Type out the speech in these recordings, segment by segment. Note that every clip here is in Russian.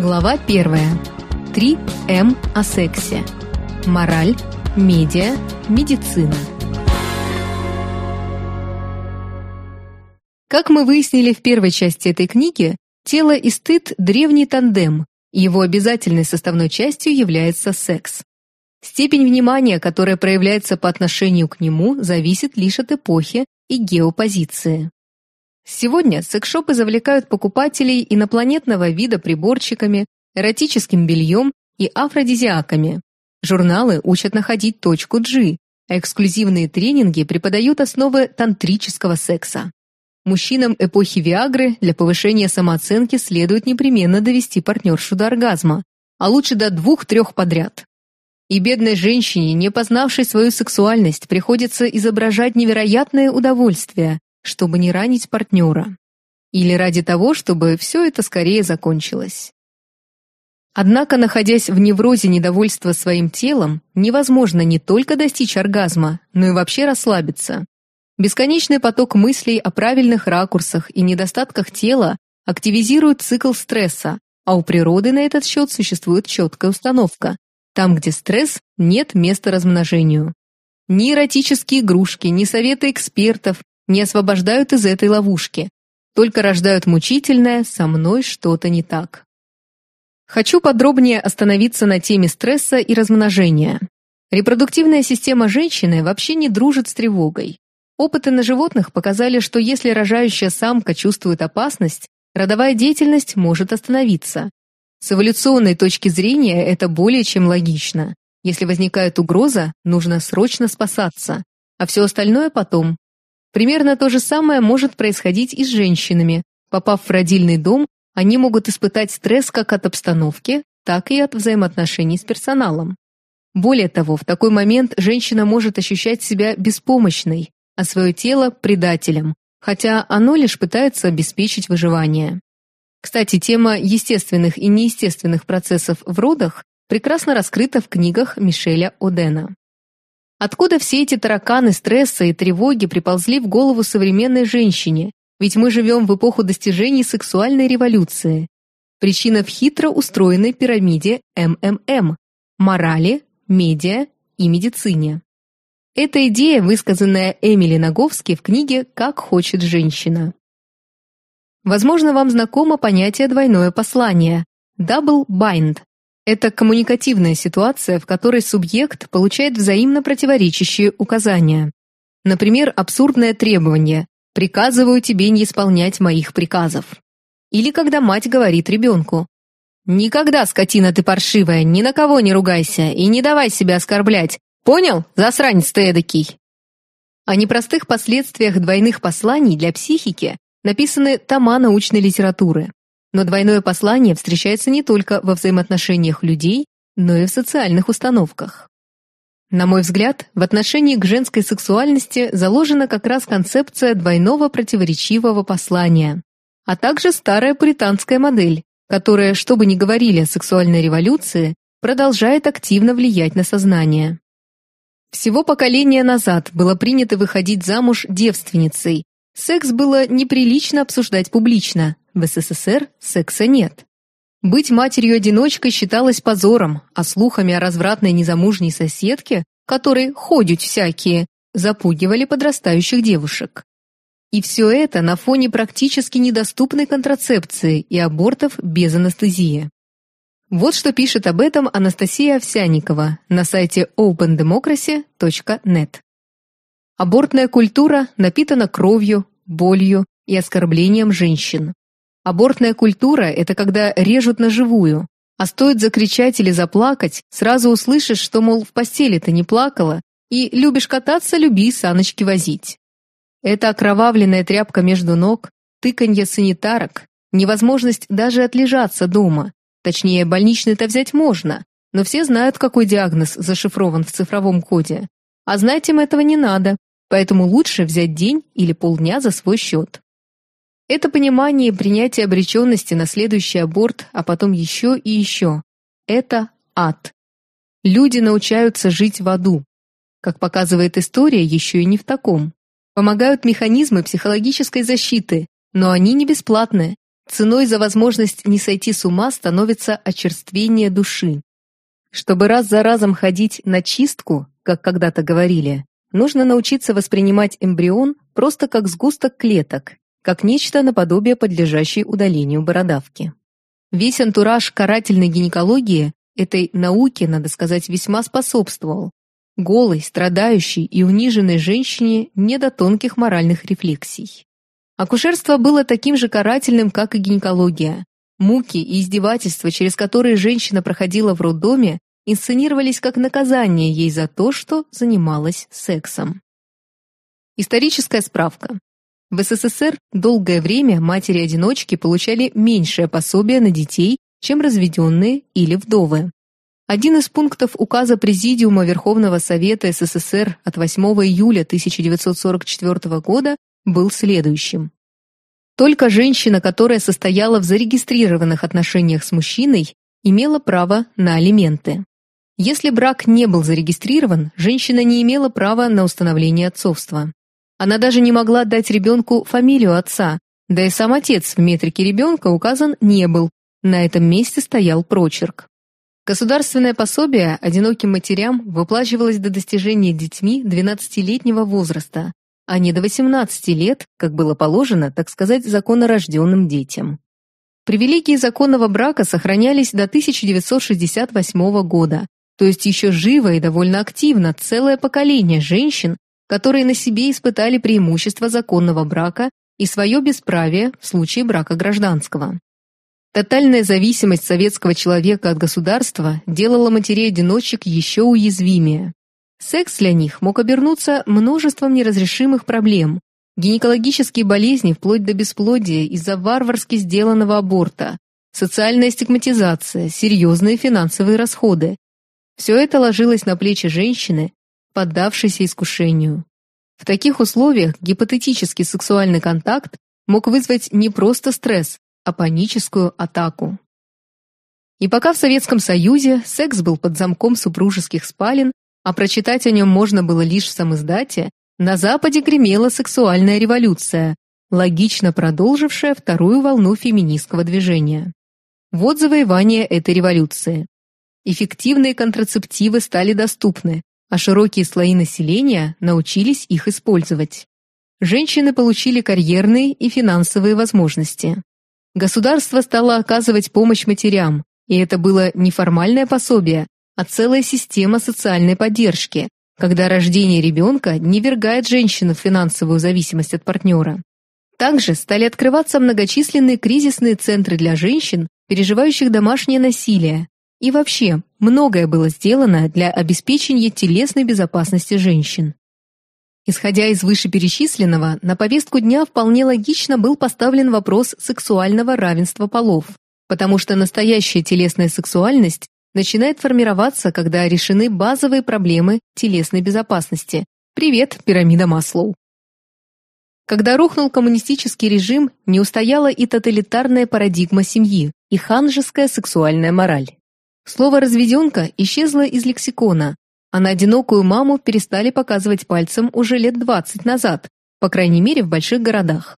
Глава 1. 3 М о сексе. Мораль, медиа, медицина. Как мы выяснили в первой части этой книги, тело и стыд – древний тандем, его обязательной составной частью является секс. Степень внимания, которая проявляется по отношению к нему, зависит лишь от эпохи и геопозиции. Сегодня секшопы завлекают покупателей инопланетного вида приборчиками, эротическим бельем и афродизиаками. Журналы учат находить точку G, а эксклюзивные тренинги преподают основы тантрического секса. Мужчинам эпохи Виагры для повышения самооценки следует непременно довести партнершу до оргазма, а лучше до двух-трех подряд. И бедной женщине, не познавшей свою сексуальность, приходится изображать невероятное удовольствие, чтобы не ранить партнера. Или ради того, чтобы все это скорее закончилось. Однако, находясь в неврозе недовольства своим телом, невозможно не только достичь оргазма, но и вообще расслабиться. Бесконечный поток мыслей о правильных ракурсах и недостатках тела активизирует цикл стресса, а у природы на этот счет существует четкая установка. Там, где стресс, нет места размножению. Ни эротические игрушки, ни советы экспертов, не освобождают из этой ловушки, только рождают мучительное «со мной что-то не так». Хочу подробнее остановиться на теме стресса и размножения. Репродуктивная система женщины вообще не дружит с тревогой. Опыты на животных показали, что если рожающая самка чувствует опасность, родовая деятельность может остановиться. С эволюционной точки зрения это более чем логично. Если возникает угроза, нужно срочно спасаться, а все остальное потом, Примерно то же самое может происходить и с женщинами. Попав в родильный дом, они могут испытать стресс как от обстановки, так и от взаимоотношений с персоналом. Более того, в такой момент женщина может ощущать себя беспомощной, а свое тело – предателем, хотя оно лишь пытается обеспечить выживание. Кстати, тема естественных и неестественных процессов в родах прекрасно раскрыта в книгах Мишеля Одена. Откуда все эти тараканы стресса и тревоги приползли в голову современной женщине? Ведь мы живем в эпоху достижений сексуальной революции. Причина в хитро устроенной пирамиде МММ – морали, медиа и медицине. Эта идея, высказанная Эмили Наговски в книге «Как хочет женщина». Возможно, вам знакомо понятие «двойное послание» – double bind это коммуникативная ситуация, в которой субъект получает взаимно противоречащие указания. Например, абсурдное требование «приказываю тебе не исполнять моих приказов». Или когда мать говорит ребенку «Никогда, скотина ты паршивая, ни на кого не ругайся и не давай себя оскорблять. Понял, засранец ты эдакий?» О непростых последствиях двойных посланий для психики написаны тома научной литературы. Но двойное послание встречается не только во взаимоотношениях людей, но и в социальных установках. На мой взгляд, в отношении к женской сексуальности заложена как раз концепция двойного противоречивого послания, а также старая пуританская модель, которая, что бы ни говорили о сексуальной революции, продолжает активно влиять на сознание. Всего поколения назад было принято выходить замуж девственницей. Секс было неприлично обсуждать публично, в СССР секса нет. Быть матерью-одиночкой считалось позором, а слухами о развратной незамужней соседке, которой ходят всякие, запугивали подрастающих девушек. И все это на фоне практически недоступной контрацепции и абортов без анестезии. Вот что пишет об этом Анастасия Овсяникова на сайте opendemocracy.net. Абортная культура напитана кровью, болью и оскорблением женщин. Абортная культура – это когда режут на живую, а стоит закричать или заплакать, сразу услышишь, что, мол, в постели ты не плакала, и любишь кататься, люби саночки возить. Это окровавленная тряпка между ног, тыканье санитарок, невозможность даже отлежаться дома. Точнее, больничный-то взять можно, но все знают, какой диагноз зашифрован в цифровом коде. А знать им этого не надо, поэтому лучше взять день или полдня за свой счет. Это понимание и принятие обреченности на следующий аборт, а потом еще и еще. Это ад. Люди научаются жить в аду. Как показывает история, еще и не в таком. Помогают механизмы психологической защиты, но они не бесплатные. ценой за возможность не сойти с ума становится очерствение души. Чтобы раз за разом ходить на чистку, как когда-то говорили, нужно научиться воспринимать эмбрион просто как сгусток клеток, как нечто наподобие подлежащей удалению бородавки. Весь антураж карательной гинекологии этой науке, надо сказать, весьма способствовал. Голой, страдающей и униженной женщине не до тонких моральных рефлексий. Акушерство было таким же карательным, как и гинекология. Муки и издевательства, через которые женщина проходила в роддоме, инсценировались как наказание ей за то, что занималась сексом. Историческая справка. В СССР долгое время матери-одиночки получали меньшее пособие на детей, чем разведенные или вдовы. Один из пунктов указа Президиума Верховного Совета СССР от 8 июля 1944 года был следующим. Только женщина, которая состояла в зарегистрированных отношениях с мужчиной, имела право на алименты. Если брак не был зарегистрирован, женщина не имела права на установление отцовства. Она даже не могла дать ребенку фамилию отца, да и сам отец в метрике ребенка указан не был, на этом месте стоял прочерк. Государственное пособие одиноким матерям выплачивалось до достижения детьми 12-летнего возраста, а не до 18 лет, как было положено, так сказать, законорожденным детям. Привилегии законного брака сохранялись до 1968 года, то есть еще живо и довольно активно целое поколение женщин которые на себе испытали преимущество законного брака и свое бесправие в случае брака гражданского. Тотальная зависимость советского человека от государства делала матерей-одиночек еще уязвимее. Секс для них мог обернуться множеством неразрешимых проблем, гинекологические болезни вплоть до бесплодия из-за варварски сделанного аборта, социальная стигматизация, серьезные финансовые расходы. Все это ложилось на плечи женщины, поддавшийся искушению. В таких условиях гипотетический сексуальный контакт мог вызвать не просто стресс, а паническую атаку. И пока в Советском Союзе секс был под замком супружеских спален, а прочитать о нем можно было лишь в самоиздате, на Западе гремела сексуальная революция, логично продолжившая вторую волну феминистского движения. Вот завоевание этой революции. Эффективные контрацептивы стали доступны, а широкие слои населения научились их использовать. Женщины получили карьерные и финансовые возможности. Государство стало оказывать помощь матерям, и это было не формальное пособие, а целая система социальной поддержки, когда рождение ребенка не вергает женщину в финансовую зависимость от партнера. Также стали открываться многочисленные кризисные центры для женщин, переживающих домашнее насилие, и вообще, многое было сделано для обеспечения телесной безопасности женщин. Исходя из вышеперечисленного, на повестку дня вполне логично был поставлен вопрос сексуального равенства полов, потому что настоящая телесная сексуальность начинает формироваться, когда решены базовые проблемы телесной безопасности. Привет, пирамида Маслоу. Когда рухнул коммунистический режим, не устояла и тоталитарная парадигма семьи, и ханжеская сексуальная мораль. Слово «разведенка» исчезло из лексикона, а на одинокую маму перестали показывать пальцем уже лет 20 назад, по крайней мере в больших городах.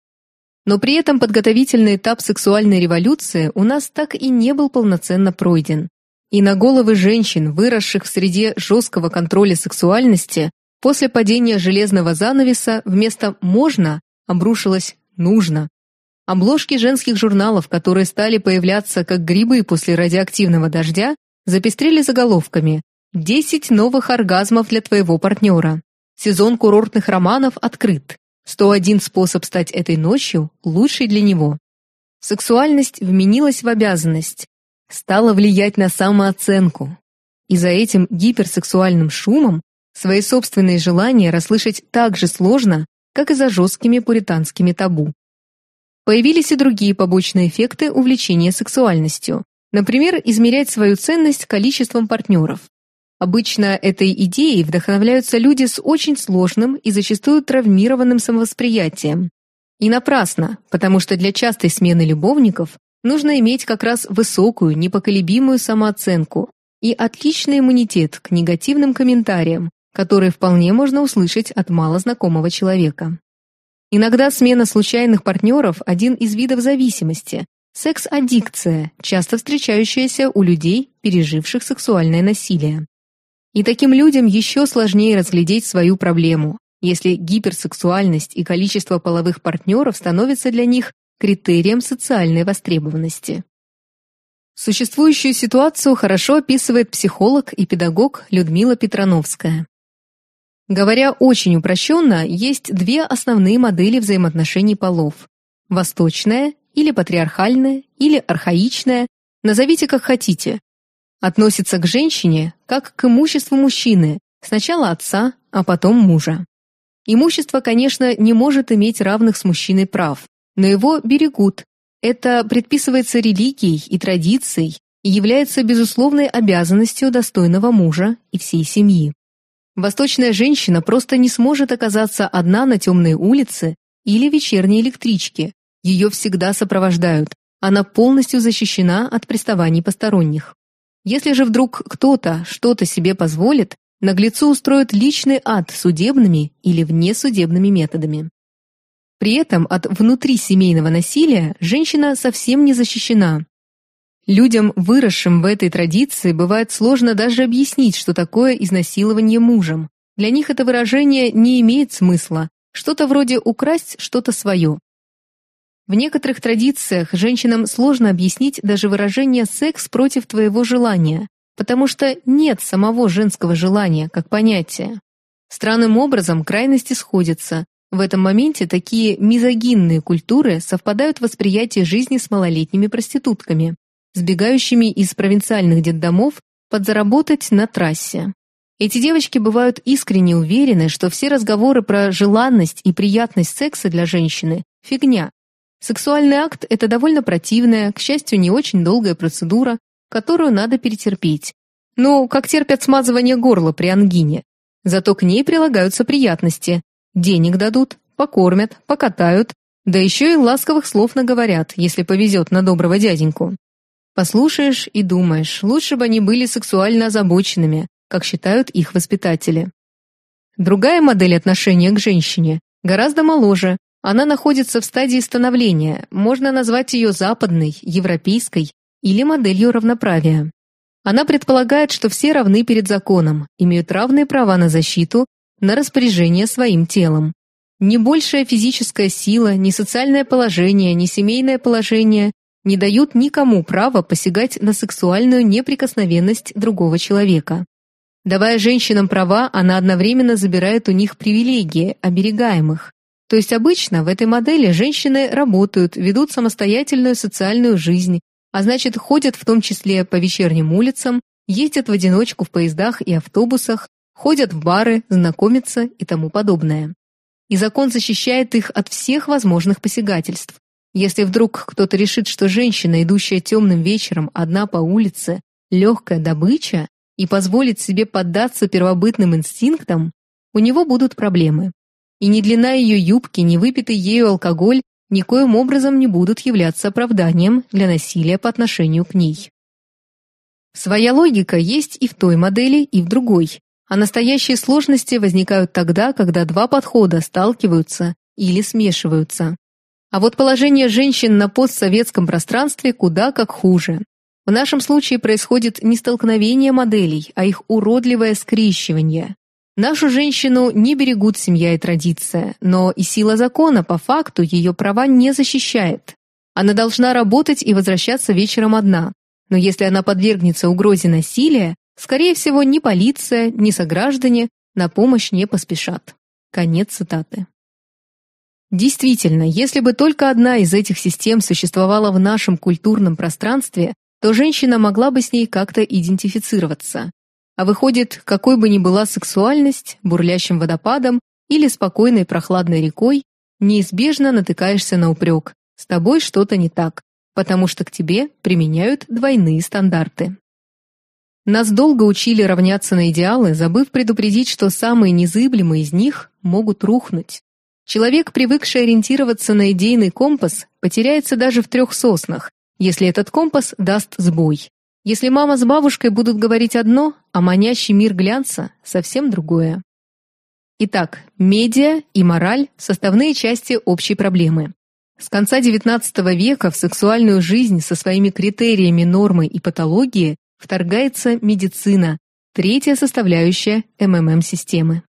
Но при этом подготовительный этап сексуальной революции у нас так и не был полноценно пройден. И на головы женщин, выросших в среде жесткого контроля сексуальности, после падения железного занавеса вместо «можно» обрушилось «нужно». Обложки женских журналов, которые стали появляться как грибы после радиоактивного дождя, запестрели заголовками «10 новых оргазмов для твоего партнера». Сезон курортных романов открыт. 101 способ стать этой ночью лучшей для него. Сексуальность вменилась в обязанность, стала влиять на самооценку. И за этим гиперсексуальным шумом свои собственные желания расслышать так же сложно, как и за жесткими пуританскими табу. Появились и другие побочные эффекты увлечения сексуальностью. Например, измерять свою ценность количеством партнеров. Обычно этой идеей вдохновляются люди с очень сложным и зачастую травмированным самовосприятием. И напрасно, потому что для частой смены любовников нужно иметь как раз высокую, непоколебимую самооценку и отличный иммунитет к негативным комментариям, которые вполне можно услышать от малознакомого человека. Иногда смена случайных партнеров – один из видов зависимости, Секс-аддикция, часто встречающаяся у людей, переживших сексуальное насилие. И таким людям еще сложнее разглядеть свою проблему, если гиперсексуальность и количество половых партнеров становятся для них критерием социальной востребованности. Существующую ситуацию хорошо описывает психолог и педагог Людмила Петрановская. Говоря очень упрощенно, есть две основные модели взаимоотношений полов. Восточная или патриархальная, или архаичная, назовите как хотите. Относится к женщине как к имуществу мужчины, сначала отца, а потом мужа. Имущество, конечно, не может иметь равных с мужчиной прав, но его берегут. Это предписывается религией и традицией и является безусловной обязанностью достойного мужа и всей семьи. Восточная женщина просто не сможет оказаться одна на темной улице или вечерней электричке. Ее всегда сопровождают. Она полностью защищена от приставаний посторонних. Если же вдруг кто-то что-то себе позволит, наглецу устроят личный ад судебными или внесудебными методами. При этом от внутрисемейного насилия женщина совсем не защищена. Людям, выросшим в этой традиции, бывает сложно даже объяснить, что такое изнасилование мужем. Для них это выражение не имеет смысла, что-то вроде украсть что-то свое. В некоторых традициях женщинам сложно объяснить даже выражение «секс против твоего желания», потому что нет самого женского желания как понятия. Странным образом крайности сходятся. В этом моменте такие мизогинные культуры совпадают в восприятии жизни с малолетними проститутками сбегающими из провинциальных детдомов подзаработать на трассе. Эти девочки бывают искренне уверены, что все разговоры про желанность и приятность секса для женщины – фигня. Сексуальный акт – это довольно противная, к счастью, не очень долгая процедура, которую надо перетерпеть. Ну, как терпят смазывание горла при ангине. Зато к ней прилагаются приятности. Денег дадут, покормят, покатают, да еще и ласковых слов наговорят, если повезет на доброго дяденьку. Послушаешь и думаешь, лучше бы они были сексуально озабоченными, как считают их воспитатели. Другая модель отношения к женщине гораздо моложе. Она находится в стадии становления, можно назвать ее западной, европейской или моделью равноправия. Она предполагает, что все равны перед законом, имеют равные права на защиту, на распоряжение своим телом. Ни большая физическая сила, ни социальное положение, ни семейное положение не дают никому права посягать на сексуальную неприкосновенность другого человека. Давая женщинам права, она одновременно забирает у них привилегии, оберегаемых. То есть обычно в этой модели женщины работают, ведут самостоятельную социальную жизнь, а значит ходят в том числе по вечерним улицам, ездят в одиночку в поездах и автобусах, ходят в бары, знакомятся и тому подобное. И закон защищает их от всех возможных посягательств, если вдруг кто-то решит, что женщина, идущая темным вечером одна по улице, легкая добыча, и позволит себе поддаться первобытным инстинктам, у него будут проблемы. И ни длина ее юбки, ни выпитый ею алкоголь никоим образом не будут являться оправданием для насилия по отношению к ней. Своя логика есть и в той модели, и в другой, а настоящие сложности возникают тогда, когда два подхода сталкиваются или смешиваются. А вот положение женщин на постсоветском пространстве куда как хуже. В нашем случае происходит не столкновение моделей, а их уродливое скрещивание. Нашу женщину не берегут семья и традиция, но и сила закона по факту ее права не защищает. Она должна работать и возвращаться вечером одна. Но если она подвергнется угрозе насилия, скорее всего, ни полиция, ни сограждане на помощь не поспешат. Конец цитаты. Действительно, если бы только одна из этих систем существовала в нашем культурном пространстве, то женщина могла бы с ней как-то идентифицироваться. А выходит, какой бы ни была сексуальность, бурлящим водопадом или спокойной прохладной рекой, неизбежно натыкаешься на упрек «с тобой что-то не так», потому что к тебе применяют двойные стандарты. Нас долго учили равняться на идеалы, забыв предупредить, что самые незыблемые из них могут рухнуть. Человек, привыкший ориентироваться на идейный компас, потеряется даже в трех соснах, если этот компас даст сбой. Если мама с бабушкой будут говорить одно, а манящий мир глянца — совсем другое. Итак, медиа и мораль — составные части общей проблемы. С конца XIX века в сексуальную жизнь со своими критериями нормы и патологии вторгается медицина, третья составляющая МММ-системы.